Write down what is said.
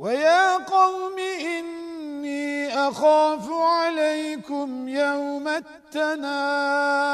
ويا قوم إني أخاف عليكم يوم التناد